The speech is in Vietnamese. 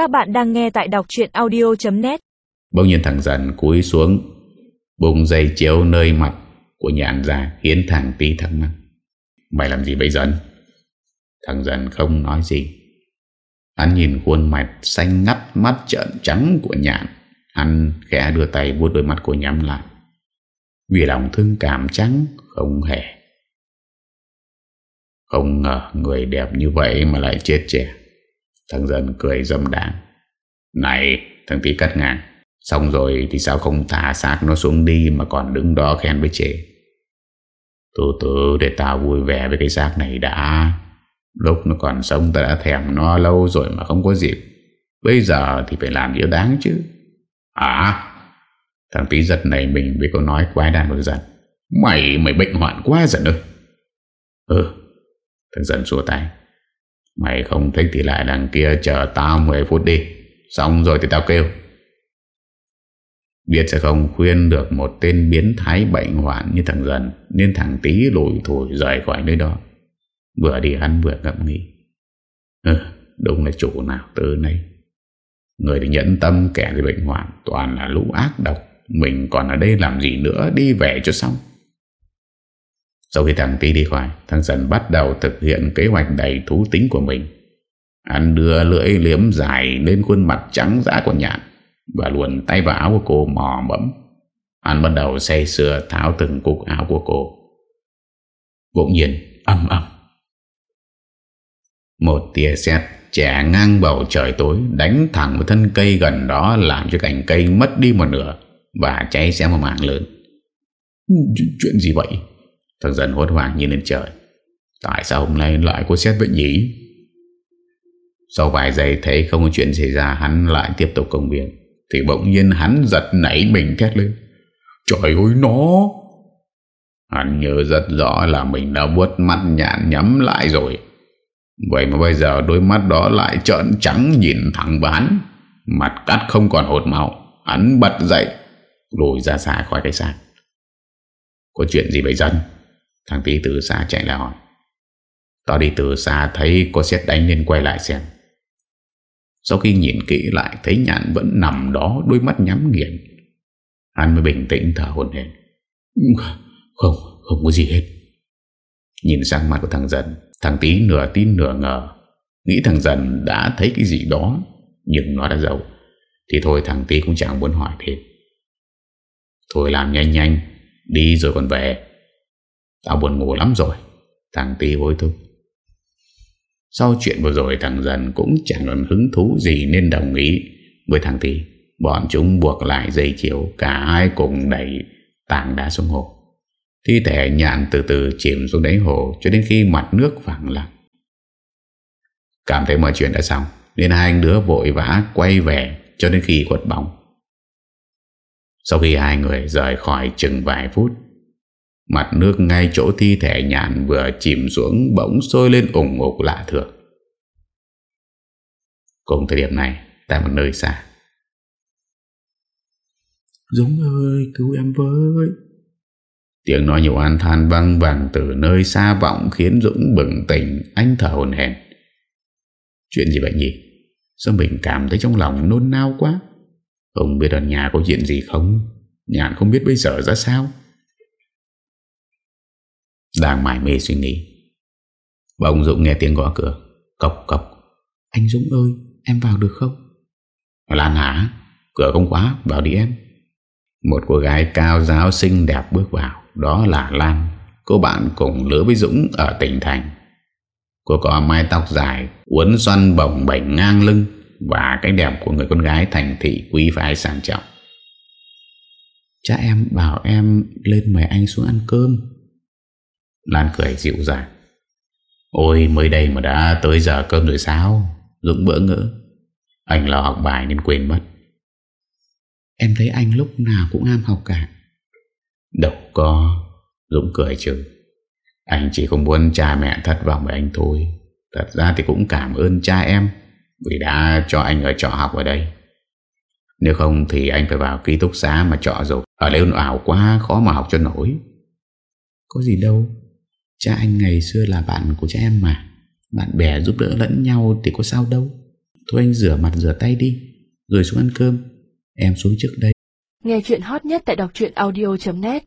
Các bạn đang nghe tại đọc chuyện audio.net Bỗng nhiên thằng dần cúi xuống Bùng dây chiếu nơi mặt của nhạn ra Khiến thằng tí thắc mắc. Mày làm gì bây dần? Thằng dần không nói gì. Hắn nhìn khuôn mặt xanh ngắt mắt trợn trắng của nhạn Hắn khẽ đưa tay vuốt đôi mắt của nhắm lại. Vì lòng thương cảm trắng không hề, Không ngờ người đẹp như vậy mà lại chết trẻ. Thằng dần cười dâm đáng Này, thằng tí cắt ngang. Xong rồi thì sao không thả xác nó xuống đi Mà còn đứng đó khen với chế Từ từ, để tao vui vẻ với cái xác này đã. Lúc nó còn sống ta đã thèm nó lâu rồi mà không có dịp. Bây giờ thì phải làm điều đáng chứ. À Thằng tí giật này mình với câu nói quái đàn một giận Mày mày bệnh hoạn quá dần ơi. Ừ Thằng dần xua tay. Mày không thích thì lại đằng kia chờ tao 10 phút đi. Xong rồi thì tao kêu. Biết sẽ không khuyên được một tên biến thái bệnh hoạn như thằng dần Nên thằng tí lùi thổi rời khỏi nơi đó. Vừa đi ăn, vừa ngậm nghĩ. Ừ đúng là chủ nào từ nay. Người thì nhẫn tâm kẻ thì bệnh hoạn Toàn là lũ ác độc. Mình còn ở đây làm gì nữa Đi về cho xong. Sau khi thằng Tí đi khỏi, Thằng dần bắt đầu thực hiện kế hoạch đầy thú tính của mình. Hắn đưa lưỡi liếm dài lên khuôn mặt trắng dã của nhạn Và luồn tay vào áo của cô mò mẫm. Hắn bắt đầu say sưa tháo từng cục áo của cô. Bỗng nhiên, âm âm. Một tia sét trẻ ngang bầu trời tối Đánh thẳng vào thân cây gần đó, Làm cho cành cây mất đi một nửa Và cháy xém một mảng lớn. Chuyện gì vậy? Thằng dần hốt hoảng nhìn lên trời. Tại sao hôm nay lại có xét vậy nhỉ? Sau vài giây thấy không có chuyện xảy ra, Hắn lại tiếp tục công việc. Thì bỗng nhiên hắn giật nảy mình thét lên. Trời ơi, nó! Hắn nhớ rất rõ là mình đã buốt mắt nhạn nhắm lại rồi. Vậy mà bây giờ đôi mắt đó lại trợn trắng nhìn thẳng vào hắn. Mặt cắt không còn hột màu Hắn bật dậy, Lùi ra xa khỏi cái sạc. Có chuyện gì vậy dân? Thằng tí từ xa chạy lại hỏi. Tao đi từ xa thấy có xét đánh nên quay lại xem. Sau khi nhìn kỹ lại Thấy nhạn vẫn nằm đó Đôi mắt nhắm nghiền. Hắn mới bình tĩnh thở hồn hển. Không, không có gì hết. Nhìn sang mặt của thằng dần Thằng tí nửa tin nửa ngờ. Nghĩ thằng dần đã thấy cái gì đó Nhưng nó đã giấu. Thì thôi thằng tí cũng chẳng muốn hỏi thêm. Thôi làm nhanh nhanh Đi rồi còn về. Tao buồn ngủ lắm rồi. Thằng Ti hối thúc. Sau chuyện vừa rồi, thằng dần cũng chẳng còn hứng thú gì Nên đồng ý với thằng Ti. Bọn chúng buộc lại dây chiếu, Cả hai cùng đẩy tảng đá xuống hồ. Thi thể nhạn từ từ chìm xuống đáy hồ Cho đến khi mặt nước phẳng lặng. Cảm thấy mọi chuyện đã xong, Nên hai anh đứa vội vã quay về Cho đến khi quật bóng. Sau khi hai người rời khỏi chừng vài phút Mặt nước ngay chỗ thi thể nhạn vừa chìm xuống bỗng sôi lên ủng ục lạ thường. Cùng thời điểm này, tại một nơi xa. Dũng ơi, cứu em với. Tiếng nói nhiều an than văng vàng từ nơi xa vọng khiến Dũng bừng tỉnh, anh thở hồn hèn. Chuyện gì vậy nhỉ? Sao mình cảm thấy trong lòng nôn nao quá? Không biết ở nhà có chuyện gì không? Nhạn không biết bây giờ ra sao? Đang mải mê suy nghĩ. Bỗng Dũng nghe tiếng gõ cửa. Cọc cọc Anh Dũng ơi, em vào được không? Lan hả Cửa không khóa, vào đi em. Một cô gái cao giáo xinh đẹp bước vào. Đó là Lan. Cô bạn cùng lứa với Dũng ở tỉnh thành. Cô có mái tóc dài, Uốn xoăn bồng bềnh ngang lưng Và cái đẹp của người con gái thành thị quý phái sang trọng. Cha em bảo em lên mời anh xuống ăn cơm. Lan cười dịu dàng. Ôi mới đây mà đã tới giờ cơm rồi sao? Dũng bỡ ngỡ Anh lo học bài nên quên mất. Em thấy anh lúc nào cũng ham học cả. Đâu có. Dũng cười chứ. Anh chỉ không muốn cha mẹ thất vọng với anh thôi. Thật ra thì cũng cảm ơn cha em Vì đã cho anh ở trọ học ở đây. Nếu không thì anh phải vào ký túc xá mà trọ rồi. Ở đây ảo quá khó mà học cho nổi. Có gì đâu Cha anh ngày xưa là bạn của cha em mà. Bạn bè giúp đỡ lẫn nhau thì có sao đâu. Thôi anh rửa mặt, rửa tay đi. Rồi xuống ăn cơm. Em xuống trước đây. Nghe chuyện hot nhất tại đọc audio.net